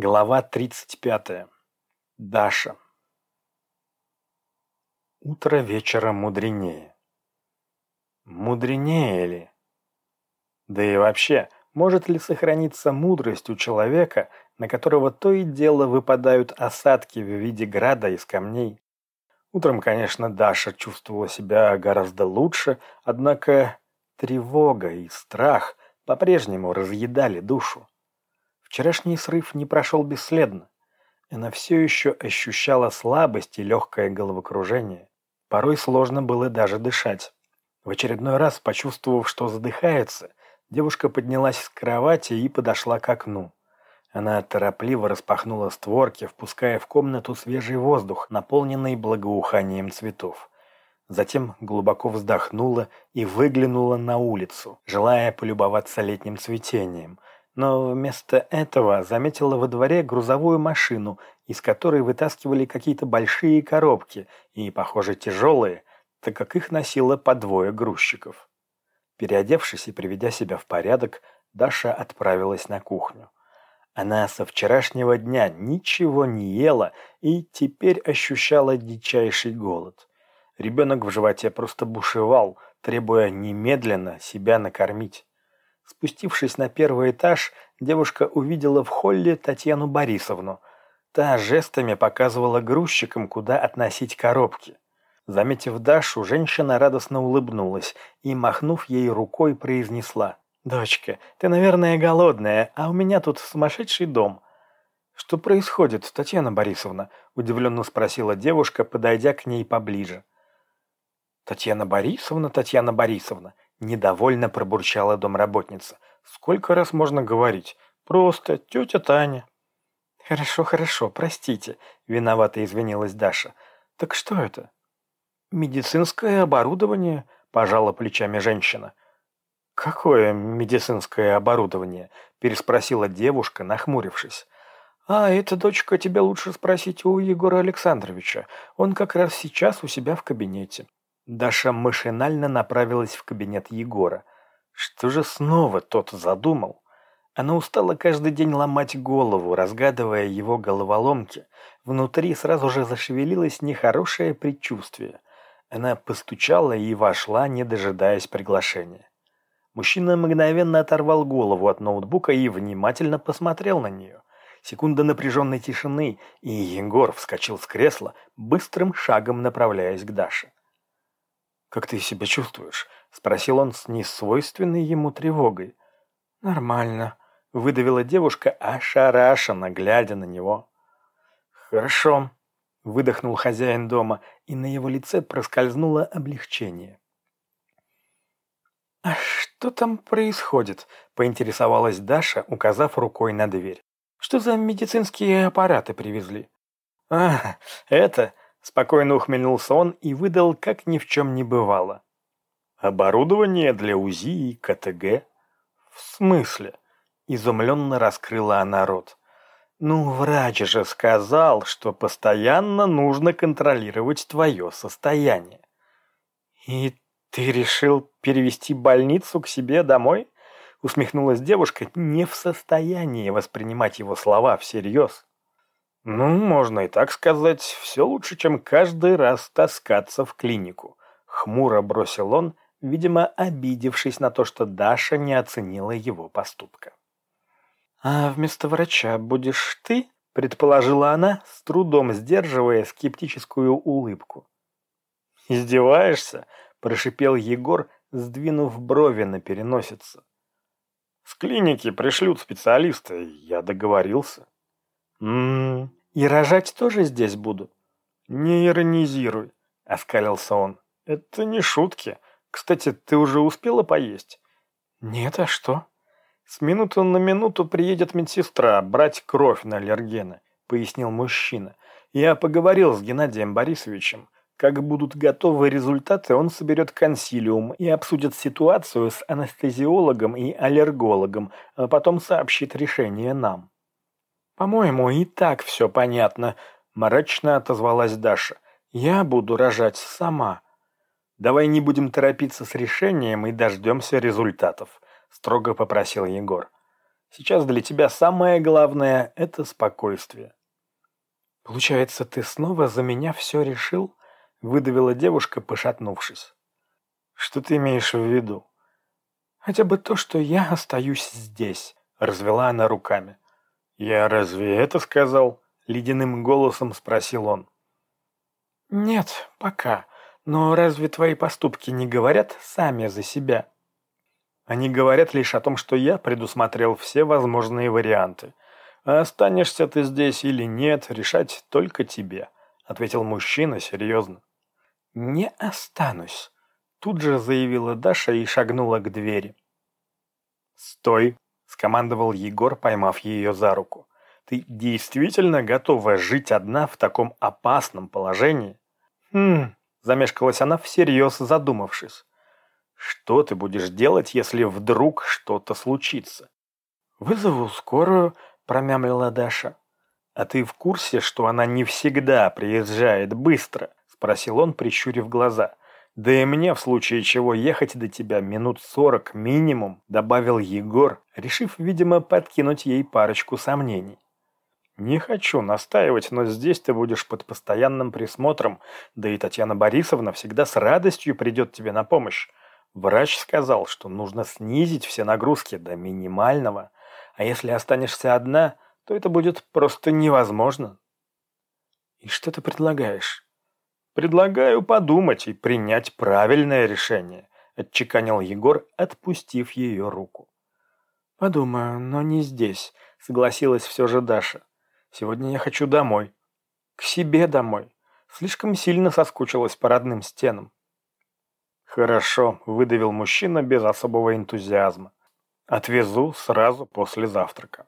Глава 35. Даша. Утро вечера мудренее. Мудренее ли? Да и вообще, может ли сохраниться мудрость у человека, на которого то и дело выпадают осадки в виде града из камней? Утром, конечно, Даша чувствовала себя гораздо лучше, однако тревога и страх по-прежнему разъедали душу. Вчерашний срыв не прошел бесследно. Она все еще ощущала слабость и легкое головокружение. Порой сложно было даже дышать. В очередной раз, почувствовав, что задыхается, девушка поднялась с кровати и подошла к окну. Она торопливо распахнула створки, впуская в комнату свежий воздух, наполненный благоуханием цветов. Затем глубоко вздохнула и выглянула на улицу, желая полюбоваться летним цветением, но вместо этого заметила во дворе грузовую машину, из которой вытаскивали какие-то большие коробки и, похоже, тяжелые, так как их носило по двое грузчиков. Переодевшись и приведя себя в порядок, Даша отправилась на кухню. Она со вчерашнего дня ничего не ела и теперь ощущала дичайший голод. Ребенок в животе просто бушевал, требуя немедленно себя накормить. Спустившись на первый этаж, девушка увидела в холле Татьяну Борисовну. Та жестами показывала грузчикам, куда относить коробки. Заметив Дашу, женщина радостно улыбнулась и, махнув ей рукой, произнесла. «Дочка, ты, наверное, голодная, а у меня тут сумасшедший дом». «Что происходит, Татьяна Борисовна?» – удивленно спросила девушка, подойдя к ней поближе. «Татьяна Борисовна, Татьяна Борисовна, Недовольно пробурчала домработница. Сколько раз можно говорить? Просто тетя Таня. Хорошо, хорошо, простите, виновато извинилась Даша. Так что это? Медицинское оборудование, пожала плечами женщина. «Какое медицинское оборудование?» – переспросила девушка, нахмурившись. «А, это, дочка, тебе лучше спросить у Егора Александровича. Он как раз сейчас у себя в кабинете». Даша машинально направилась в кабинет Егора. Что же снова тот задумал? Она устала каждый день ломать голову, разгадывая его головоломки. Внутри сразу же зашевелилось нехорошее предчувствие. Она постучала и вошла, не дожидаясь приглашения. Мужчина мгновенно оторвал голову от ноутбука и внимательно посмотрел на нее. Секунда напряженной тишины, и Егор вскочил с кресла, быстрым шагом направляясь к Даше. «Как ты себя чувствуешь?» — спросил он с несвойственной ему тревогой. «Нормально», — выдавила девушка, ошарашенно, глядя на него. «Хорошо», — выдохнул хозяин дома, и на его лице проскользнуло облегчение. «А что там происходит?» — поинтересовалась Даша, указав рукой на дверь. «Что за медицинские аппараты привезли?» «А, это...» Спокойно ухмыльнулся он и выдал, как ни в чем не бывало. «Оборудование для УЗИ и КТГ?» «В смысле?» – изумленно раскрыла она рот. «Ну, врач же сказал, что постоянно нужно контролировать твое состояние». «И ты решил перевести больницу к себе домой?» – усмехнулась девушка, не в состоянии воспринимать его слова всерьез. Ну, можно и так сказать, все лучше, чем каждый раз таскаться в клинику. Хмуро бросил он, видимо, обидевшись на то, что Даша не оценила его поступка. «А вместо врача будешь ты?» – предположила она, с трудом сдерживая скептическую улыбку. «Издеваешься?» – прошипел Егор, сдвинув брови на переносице. «С клиники пришлют специалиста, я договорился». «М-м, и рожать тоже здесь буду?» «Не иронизируй», — оскалился он. «Это не шутки. Кстати, ты уже успела поесть?» «Нет, а что?» «С минуты на минуту приедет медсестра брать кровь на аллергены», — пояснил мужчина. «Я поговорил с Геннадием Борисовичем. Как будут готовы результаты, он соберет консилиум и обсудит ситуацию с анестезиологом и аллергологом, а потом сообщит решение нам». «По-моему, и так все понятно», – мрачно отозвалась Даша. «Я буду рожать сама». «Давай не будем торопиться с решением и дождемся результатов», – строго попросил Егор. Сейчас для тебя самое главное – это спокойствие. «Получается, ты снова за меня все решил?» – выдавила девушка, пошатнувшись. «Что ты имеешь в виду?» «Хотя бы то, что я остаюсь здесь», – развела она руками. «Я разве это сказал?» – ледяным голосом спросил он. «Нет, пока. Но разве твои поступки не говорят сами за себя?» «Они говорят лишь о том, что я предусмотрел все возможные варианты. А останешься ты здесь или нет, решать только тебе», — ответил мужчина серьезно. «Не останусь», — тут же заявила Даша и шагнула к двери. «Стой!» — скомандовал Егор, поймав ее за руку. «Ты действительно готова жить одна в таком опасном положении?» «Хм...» — замешкалась она всерьез, задумавшись. «Что ты будешь делать, если вдруг что-то случится?» «Вызову скорую», — промямлила Даша. «А ты в курсе, что она не всегда приезжает быстро?» — спросил он, прищурив глаза. «Да и мне, в случае чего, ехать до тебя минут сорок минимум», — добавил Егор, решив, видимо, подкинуть ей парочку сомнений. «Не хочу настаивать, но здесь ты будешь под постоянным присмотром, да и Татьяна Борисовна всегда с радостью придет тебе на помощь. Врач сказал, что нужно снизить все нагрузки до минимального, а если останешься одна, то это будет просто невозможно». «И что ты предлагаешь?» «Предлагаю подумать и принять правильное решение», — отчеканил Егор, отпустив ее руку. «Подумаю, но не здесь», — согласилась все же Даша. Сегодня я хочу домой. К себе домой. Слишком сильно соскучилась по родным стенам. Хорошо, выдавил мужчина без особого энтузиазма. Отвезу сразу после завтрака.